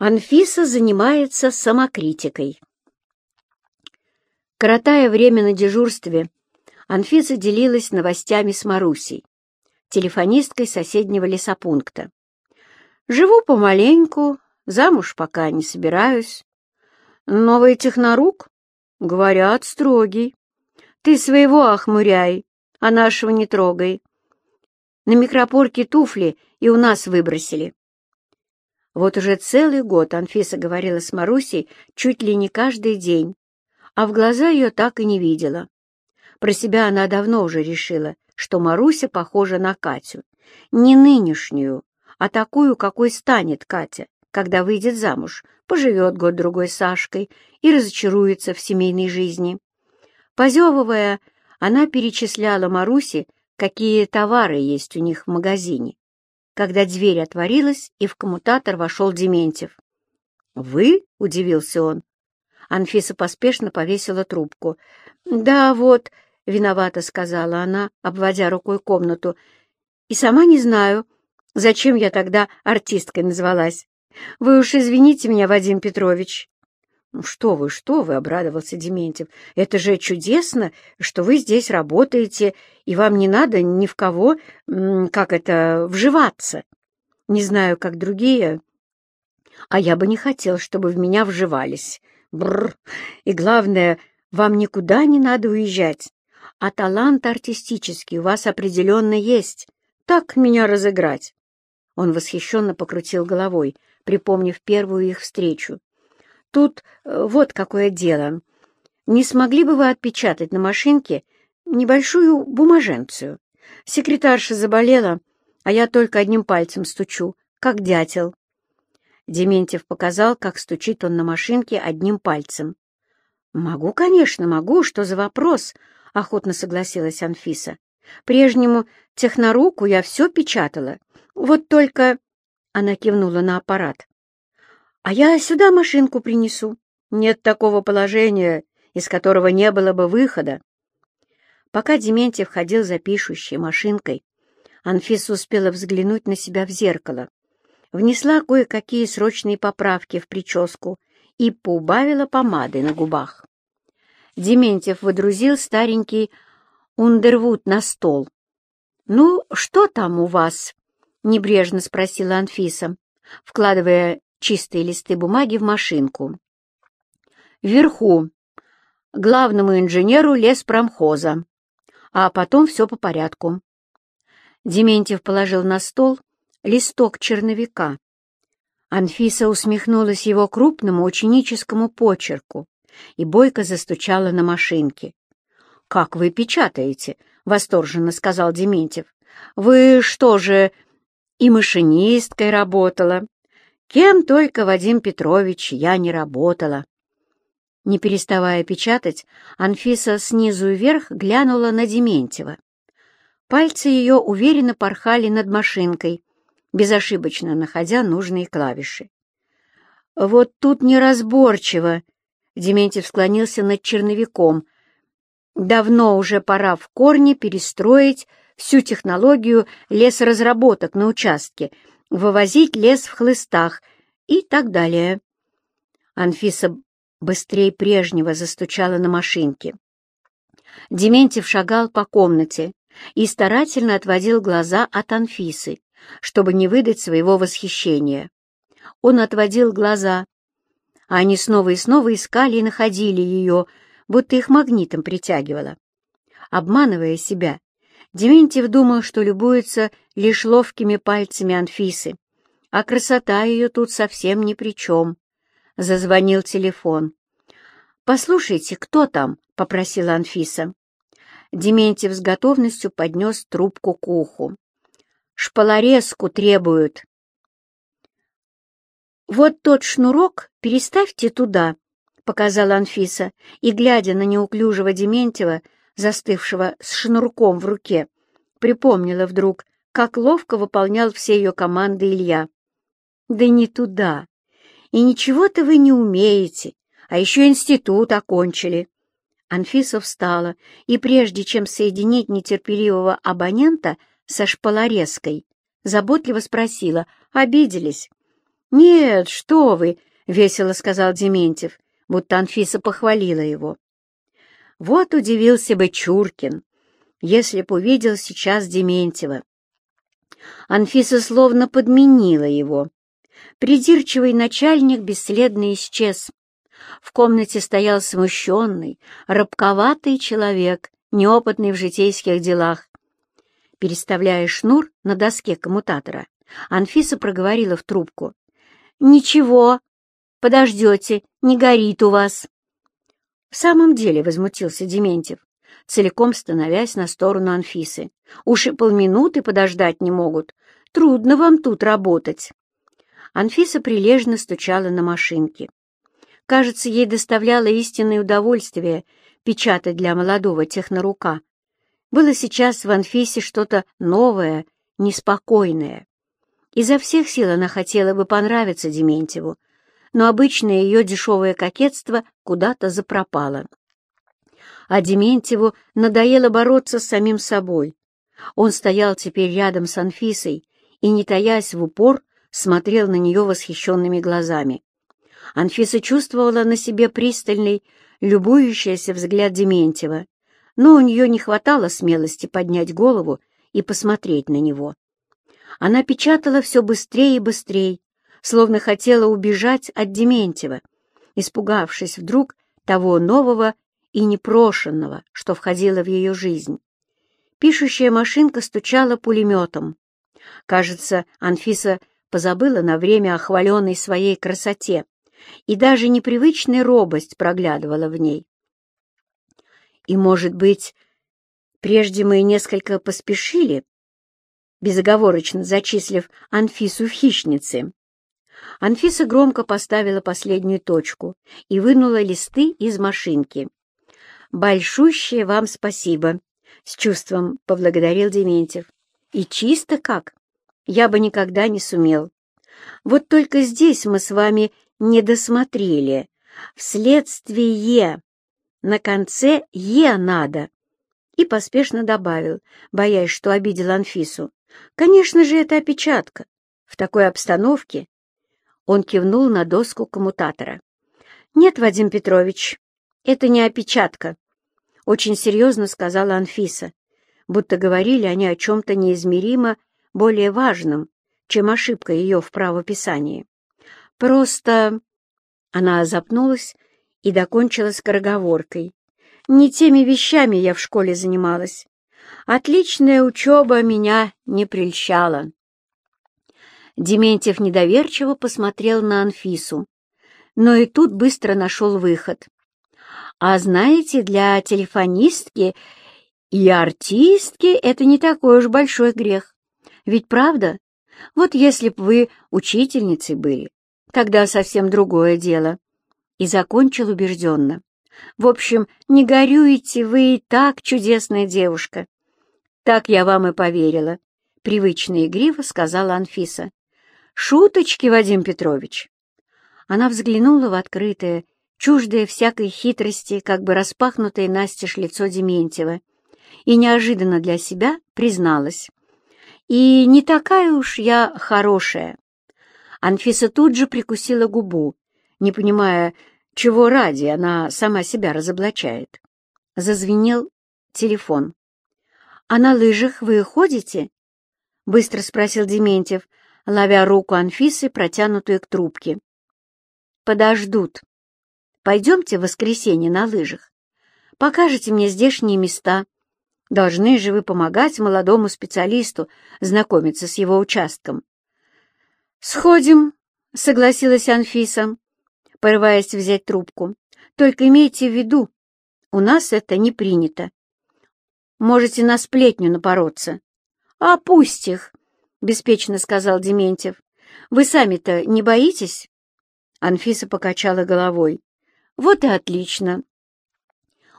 Анфиса занимается самокритикой. Коротая время на дежурстве, Анфиса делилась новостями с Марусей, телефонисткой соседнего лесопункта. «Живу помаленьку, замуж пока не собираюсь. Новый технорук? Говорят, строгий. Ты своего охмуряй, а нашего не трогай. На микропорке туфли и у нас выбросили. Вот уже целый год Анфиса говорила с Марусей чуть ли не каждый день, а в глаза ее так и не видела. Про себя она давно уже решила, что Маруся похожа на Катю. Не нынешнюю, а такую, какой станет Катя, когда выйдет замуж, поживет год-другой Сашкой и разочаруется в семейной жизни. Позевывая, она перечисляла Марусе, какие товары есть у них в магазине когда дверь отворилась, и в коммутатор вошел Дементьев. «Вы?» — удивился он. Анфиса поспешно повесила трубку. «Да, вот», — виновата сказала она, обводя рукой комнату. «И сама не знаю, зачем я тогда артисткой назвалась. Вы уж извините меня, Вадим Петрович». «Ну что вы, что вы!» — обрадовался Дементьев. «Это же чудесно, что вы здесь работаете, и вам не надо ни в кого, как это, вживаться. Не знаю, как другие, а я бы не хотел, чтобы в меня вживались. Бррр! И главное, вам никуда не надо уезжать, а талант артистический у вас определенно есть. Так меня разыграть!» Он восхищенно покрутил головой, припомнив первую их встречу. Тут э, вот какое дело. Не смогли бы вы отпечатать на машинке небольшую бумаженцию? Секретарша заболела, а я только одним пальцем стучу, как дятел. Дементьев показал, как стучит он на машинке одним пальцем. «Могу, конечно, могу. Что за вопрос?» — охотно согласилась Анфиса. «Прежнему техноруку я все печатала. Вот только...» — она кивнула на аппарат. А я сюда машинку принесу. Нет такого положения, из которого не было бы выхода. Пока Дементьев ходил за пишущей машинкой, Анфиса успела взглянуть на себя в зеркало, внесла кое-какие срочные поправки в прическу и поубавила помады на губах. Дементьев выдрузил старенький Ундервуд на стол. «Ну, что там у вас?» — небрежно спросила Анфиса, вкладывая чистые листы бумаги в машинку. Вверху — главному инженеру леспромхоза, а потом все по порядку. Дементьев положил на стол листок черновика. Анфиса усмехнулась его крупному ученическому почерку и бойко застучала на машинке. «Как вы печатаете?» — восторженно сказал Дементьев. «Вы что же, и машинисткой работала, Кем только, Вадим Петрович, я не работала. Не переставая печатать, Анфиса снизу вверх глянула на Дементьева. Пальцы ее уверенно порхали над машинкой, безошибочно находя нужные клавиши. «Вот тут неразборчиво», — Дементьев склонился над черновиком. «Давно уже пора в корне перестроить всю технологию лесоразработок на участке вывозить лес в хлыстах и так далее. Анфиса быстрее прежнего застучала на машинке. Дементьев шагал по комнате и старательно отводил глаза от Анфисы, чтобы не выдать своего восхищения. Он отводил глаза, а они снова и снова искали и находили ее, будто их магнитом притягивало. Обманывая себя, Дементьев думал, что любуется лишь ловкими пальцами Анфисы, а красота ее тут совсем ни при чем. Зазвонил телефон. «Послушайте, кто там?» — попросила Анфиса. Дементьев с готовностью поднес трубку к уху. «Шпалорезку требуют». «Вот тот шнурок переставьте туда», — показала Анфиса, и, глядя на неуклюжего Дементьева, застывшего с шнурком в руке, припомнила вдруг, как ловко выполнял все ее команды Илья. «Да не туда. И ничего-то вы не умеете, а еще институт окончили». Анфиса встала, и прежде чем соединить нетерпеливого абонента со шпалорезкой, заботливо спросила, обиделись. «Нет, что вы!» — весело сказал Дементьев, будто Анфиса похвалила его. Вот удивился бы Чуркин, если б увидел сейчас Дементьева. Анфиса словно подменила его. Придирчивый начальник бесследно исчез. В комнате стоял смущенный, рабковатый человек, неопытный в житейских делах. Переставляя шнур на доске коммутатора, Анфиса проговорила в трубку. «Ничего, подождете, не горит у вас». «В самом деле», — возмутился Дементьев, целиком становясь на сторону Анфисы. «Уж и полминуты подождать не могут. Трудно вам тут работать». Анфиса прилежно стучала на машинке. Кажется, ей доставляло истинное удовольствие печатать для молодого технорука. Было сейчас в Анфисе что-то новое, неспокойное. Изо всех сил она хотела бы понравиться Дементьеву, но обычное ее дешевое кокетство куда-то запропало. А Дементьеву надоело бороться с самим собой. Он стоял теперь рядом с Анфисой и, не таясь в упор, смотрел на нее восхищенными глазами. Анфиса чувствовала на себе пристальный, любующийся взгляд Дементьева, но у нее не хватало смелости поднять голову и посмотреть на него. Она печатала все быстрее и быстрее, словно хотела убежать от Дементьева, испугавшись вдруг того нового и непрошенного, что входило в ее жизнь. Пишущая машинка стучала пулеметом. Кажется, Анфиса позабыла на время о хваленной своей красоте, и даже непривычная робость проглядывала в ней. И, может быть, прежде мы несколько поспешили, безоговорочно зачислив Анфису в хищнице. Анфиса громко поставила последнюю точку и вынула листы из машинки. «Большущее вам спасибо!» — с чувством поблагодарил Дементьев. «И чисто как! Я бы никогда не сумел. Вот только здесь мы с вами не досмотрели. Вследствие на конце «е» надо». И поспешно добавил, боясь, что обидел Анфису. Конечно же, это опечатка. В такой обстановке он кивнул на доску коммутатора. «Нет, Вадим Петрович, это не опечатка», — очень серьезно сказала Анфиса, будто говорили они о чем-то неизмеримо более важном, чем ошибка ее в правописании. «Просто...» Она запнулась и докончила скороговоркой. «Не теми вещами я в школе занималась. Отличная учеба меня не прельщала». Дементьев недоверчиво посмотрел на Анфису, но и тут быстро нашел выход. «А знаете, для телефонистки и артистки это не такой уж большой грех. Ведь правда? Вот если б вы учительницей были, тогда совсем другое дело». И закончил убежденно. «В общем, не горюете, вы и так чудесная девушка». «Так я вам и поверила», — привычно игриво сказала Анфиса. «Шуточки, Вадим Петрович!» Она взглянула в открытое, чуждое всякой хитрости, как бы распахнутое настежь лицо Дементьева, и неожиданно для себя призналась. «И не такая уж я хорошая!» Анфиса тут же прикусила губу, не понимая, чего ради она сама себя разоблачает. Зазвенел телефон. «А на лыжах вы ходите?» — быстро спросил Дементьев, ловя руку Анфисы, протянутую к трубке. «Подождут. Пойдемте в воскресенье на лыжах. Покажете мне здешние места. Должны же вы помогать молодому специалисту знакомиться с его участком». «Сходим», — согласилась Анфиса, порываясь взять трубку. «Только имейте в виду, у нас это не принято. Можете на сплетню напороться. А пусть их!» — беспечно сказал Дементьев. «Вы сами-то не боитесь?» Анфиса покачала головой. «Вот и отлично!»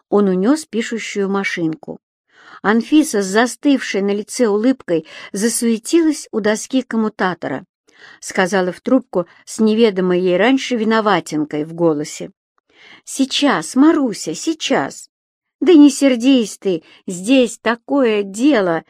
Он унес пишущую машинку. Анфиса с застывшей на лице улыбкой засуетилась у доски коммутатора. Сказала в трубку с неведомой ей раньше виноватинкой в голосе. «Сейчас, Маруся, сейчас! Да не сердись ты, здесь такое дело!»